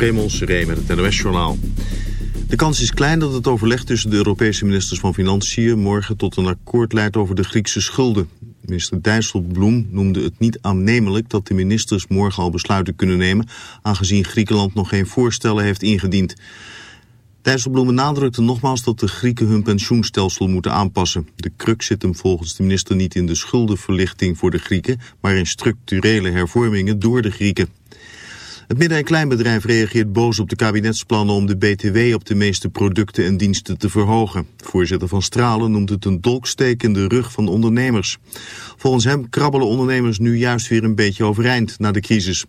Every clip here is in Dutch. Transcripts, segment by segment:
Raymond Seré met het NOS-journaal. De kans is klein dat het overleg tussen de Europese ministers van Financiën... morgen tot een akkoord leidt over de Griekse schulden. Minister Dijsselbloem noemde het niet aannemelijk... dat de ministers morgen al besluiten kunnen nemen... aangezien Griekenland nog geen voorstellen heeft ingediend. Dijsselbloem benadrukte nogmaals dat de Grieken hun pensioenstelsel moeten aanpassen. De kruk zit hem volgens de minister niet in de schuldenverlichting voor de Grieken... maar in structurele hervormingen door de Grieken. Het midden- en kleinbedrijf reageert boos op de kabinetsplannen om de BTW op de meeste producten en diensten te verhogen. Voorzitter van Stralen noemt het een dolksteek in de rug van ondernemers. Volgens hem krabbelen ondernemers nu juist weer een beetje overeind na de crisis.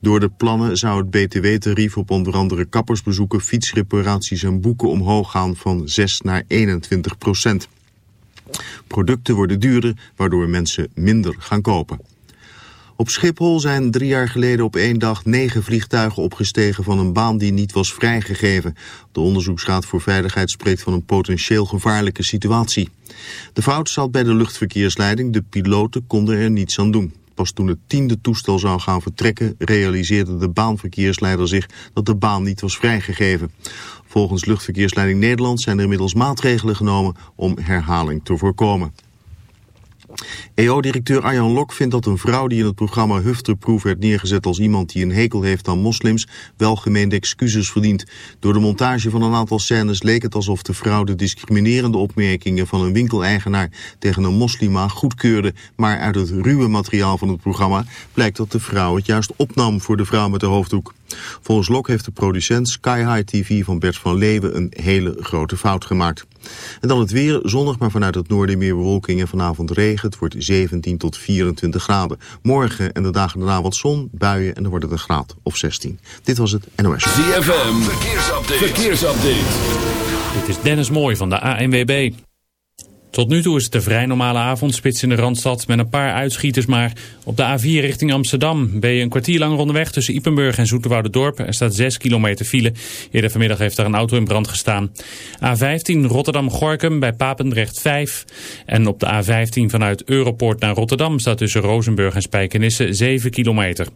Door de plannen zou het BTW-tarief op onder andere kappersbezoeken, fietsreparaties en boeken omhoog gaan van 6 naar 21 procent. Producten worden duurder, waardoor mensen minder gaan kopen. Op Schiphol zijn drie jaar geleden op één dag negen vliegtuigen opgestegen van een baan die niet was vrijgegeven. De Onderzoeksraad voor Veiligheid spreekt van een potentieel gevaarlijke situatie. De fout zat bij de luchtverkeersleiding, de piloten konden er niets aan doen. Pas toen het tiende toestel zou gaan vertrekken realiseerde de baanverkeersleider zich dat de baan niet was vrijgegeven. Volgens Luchtverkeersleiding Nederland zijn er inmiddels maatregelen genomen om herhaling te voorkomen. EO-directeur Arjan Lok vindt dat een vrouw die in het programma Hufterproef werd neergezet als iemand die een hekel heeft aan moslims welgemeende excuses verdient. Door de montage van een aantal scènes leek het alsof de vrouw de discriminerende opmerkingen van een winkeleigenaar tegen een moslima goedkeurde. Maar uit het ruwe materiaal van het programma blijkt dat de vrouw het juist opnam voor de vrouw met de hoofddoek. Volgens Lok heeft de producent Sky High TV van Bert van Leeuwen een hele grote fout gemaakt. En dan het weer, zonnig maar vanuit het noorden meer bewolking en vanavond regen. Het wordt 17 tot 24 graden. Morgen en de dagen daarna wat zon, buien en dan wordt het een graad of 16. Dit was het NOS. ZFM, verkeersupdate. verkeersupdate. Dit is Dennis Mooi van de ANWB. Tot nu toe is het een vrij normale avondspits in de Randstad met een paar uitschieters maar. Op de A4 richting Amsterdam ben je een kwartier langer onderweg tussen Ipenburg en Dorp. Er staat 6 kilometer file. Eerder vanmiddag heeft daar een auto in brand gestaan. A15 Rotterdam-Gorkum bij Papendrecht 5. En op de A15 vanuit Europoort naar Rotterdam staat tussen Rozenburg en Spijkenisse 7 kilometer.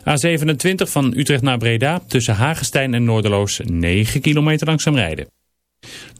A27 van Utrecht naar Breda tussen Hagestein en Noorderloos 9 kilometer langzaam rijden.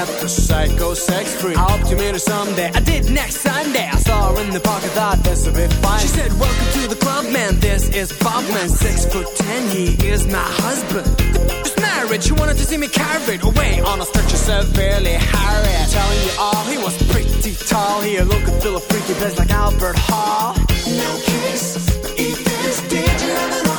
to forget the psycho sex freak. I hoped you meet her someday. I did next Sunday. I saw her in the park. I thought this would be fine. She said, "Welcome to the club, man. This is Bob, man. Six foot ten. He is my husband." Just married. She wanted to see me carried away on a stretcher severely harried. Telling you all, he was pretty tall. He looked and feel a freaky place like Albert Hall. No kiss, eat this. Did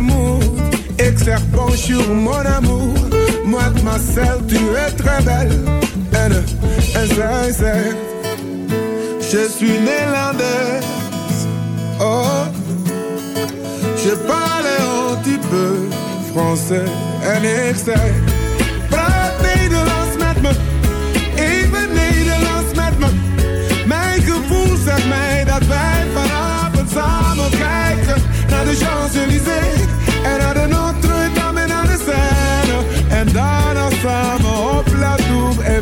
moet. Ik zeg bonjour mon amour, mademoiselle tu es très belle. Zij zegt, je suis néerlandaise. Oh, je parle un petit peu français. En ik zei, praat Nederlands met me, even Nederlands met me. Mijn gevoel zegt mij dat wij vanavond samen kijken naar de Champs-Élysées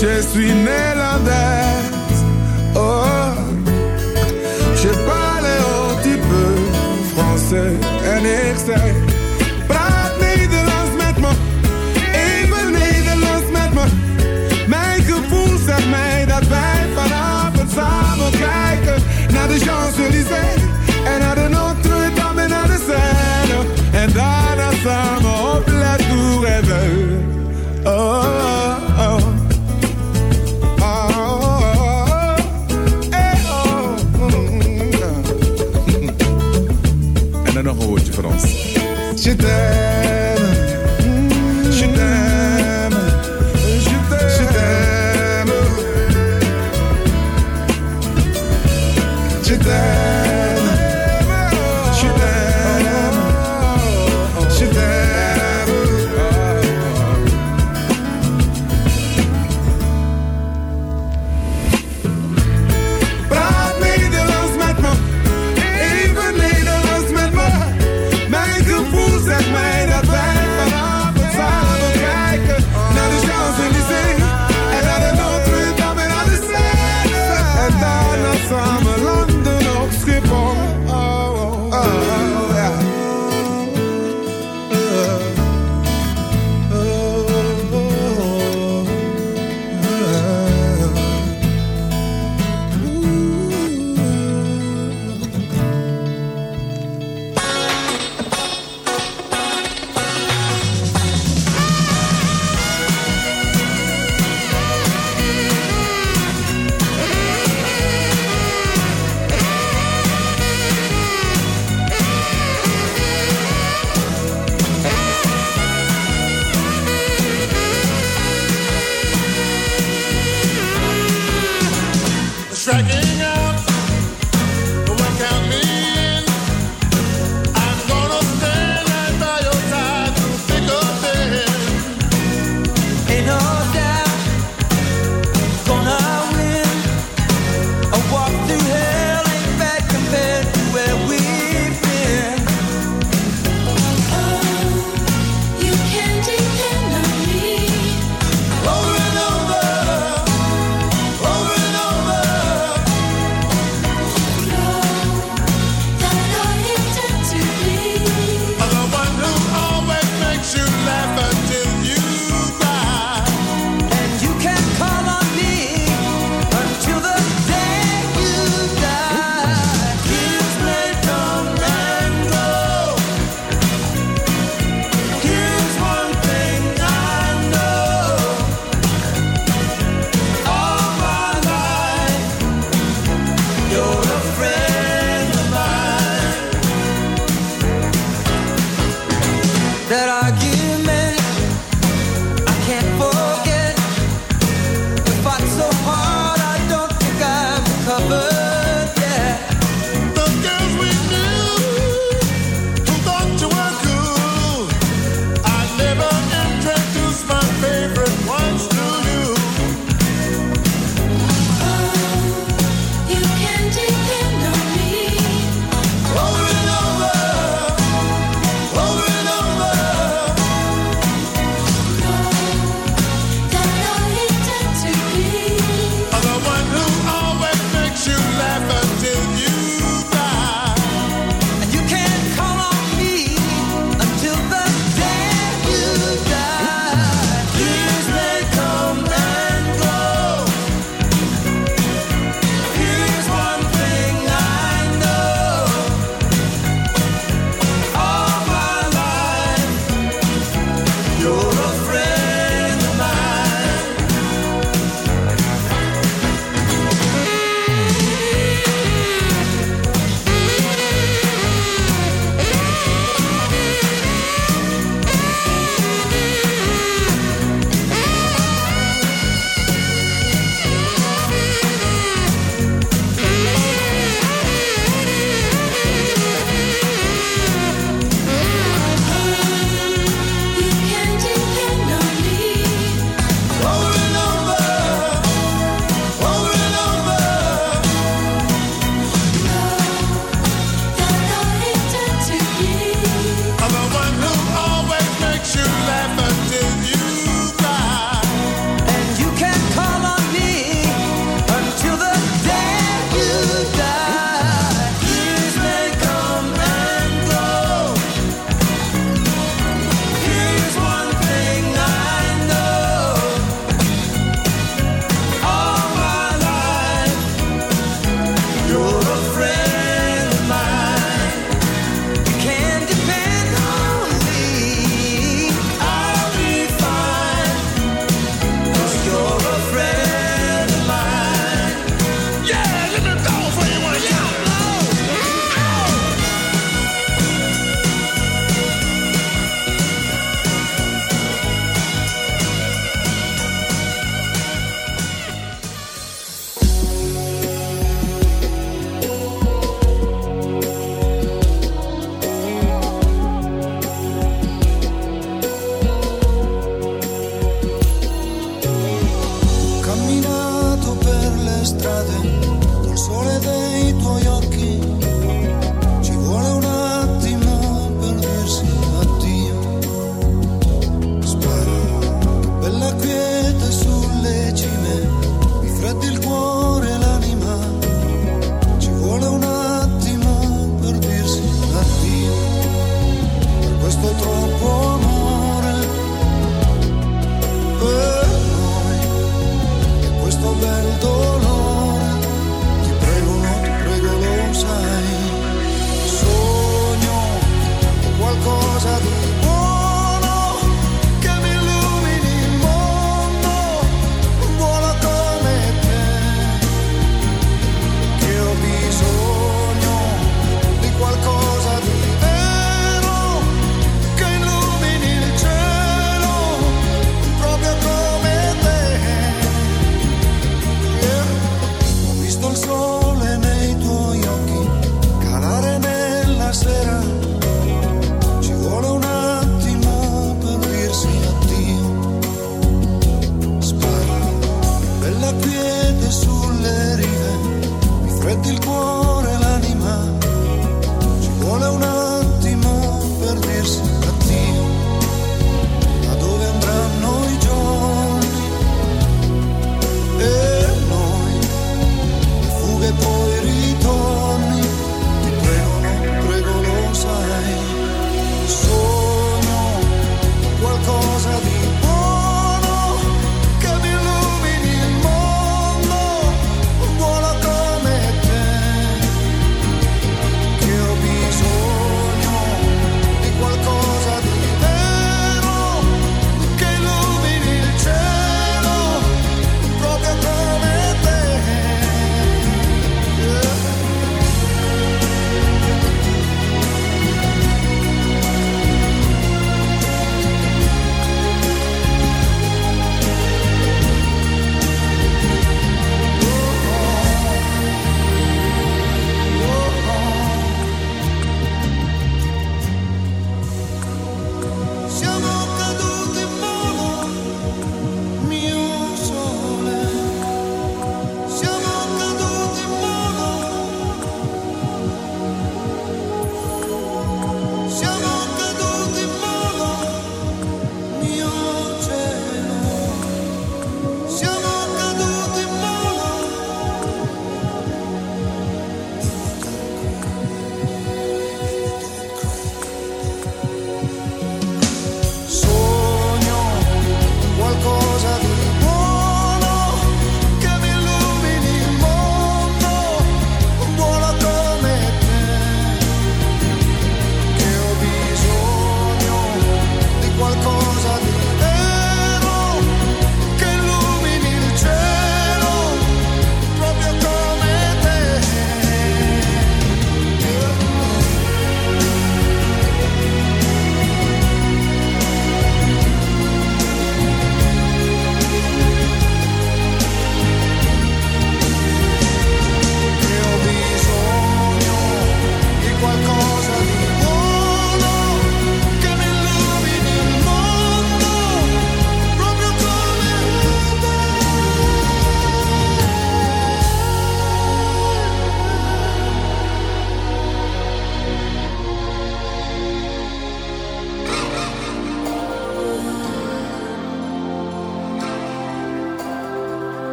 je suis néerlandaise. Oh, je parle un petit peu français en ik. Praat Nederlands met me, even Nederlands met me. Mijn gevoel zegt mij dat wij vanavond samen kijken naar de Champs-Élysées.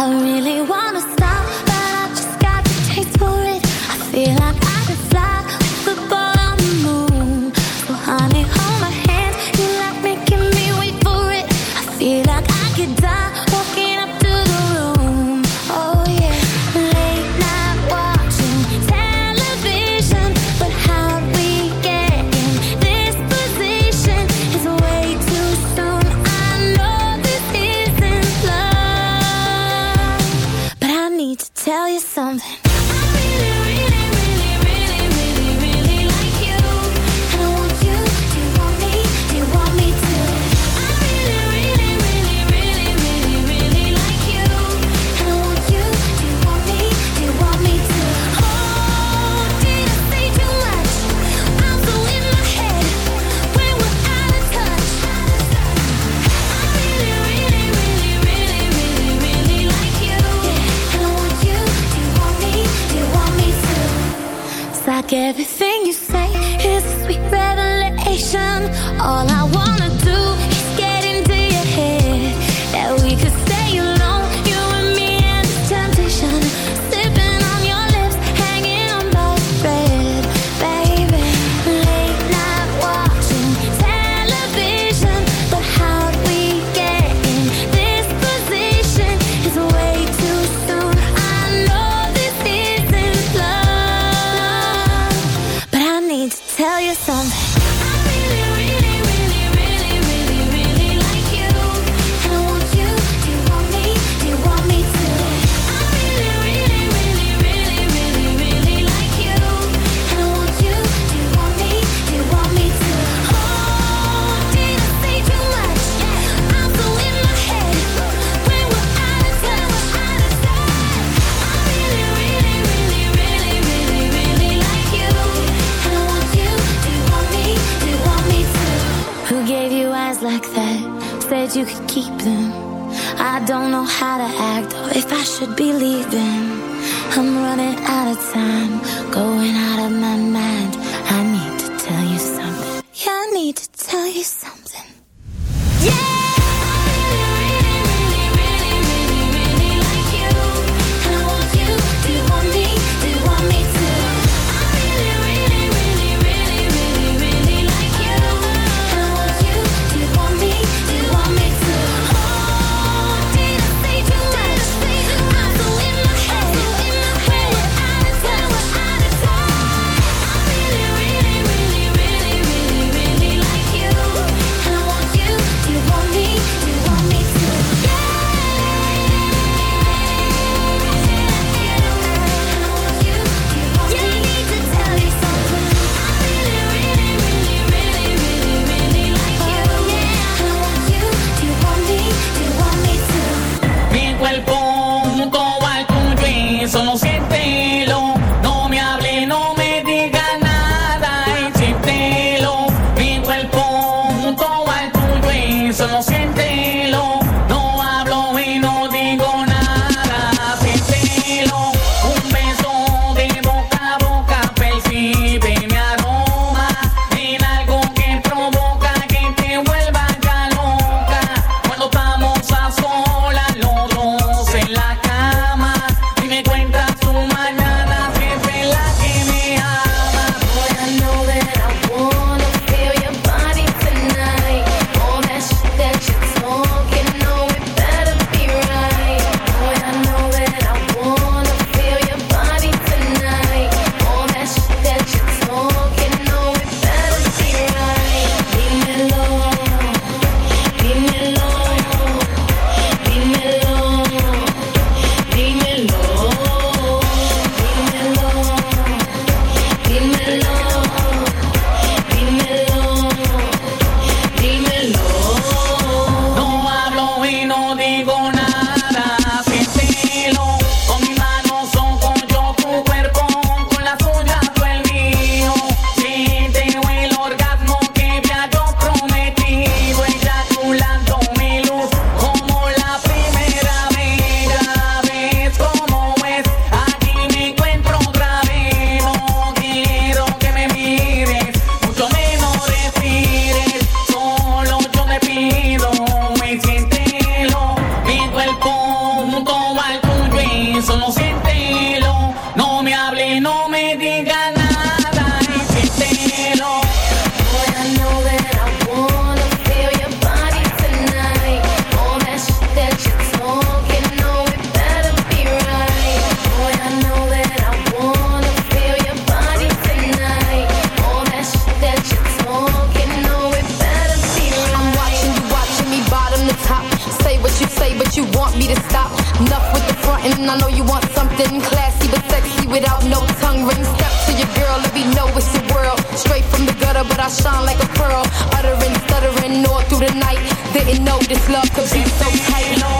I really wanna stop, me to stop. Enough with the frontin'. I know you want something classy but sexy without no tongue ring. Step to your girl, let me know it's your world. Straight from the gutter, but I shine like a pearl. Uttering, stuttering, all through the night. Didn't know this love could be so tight.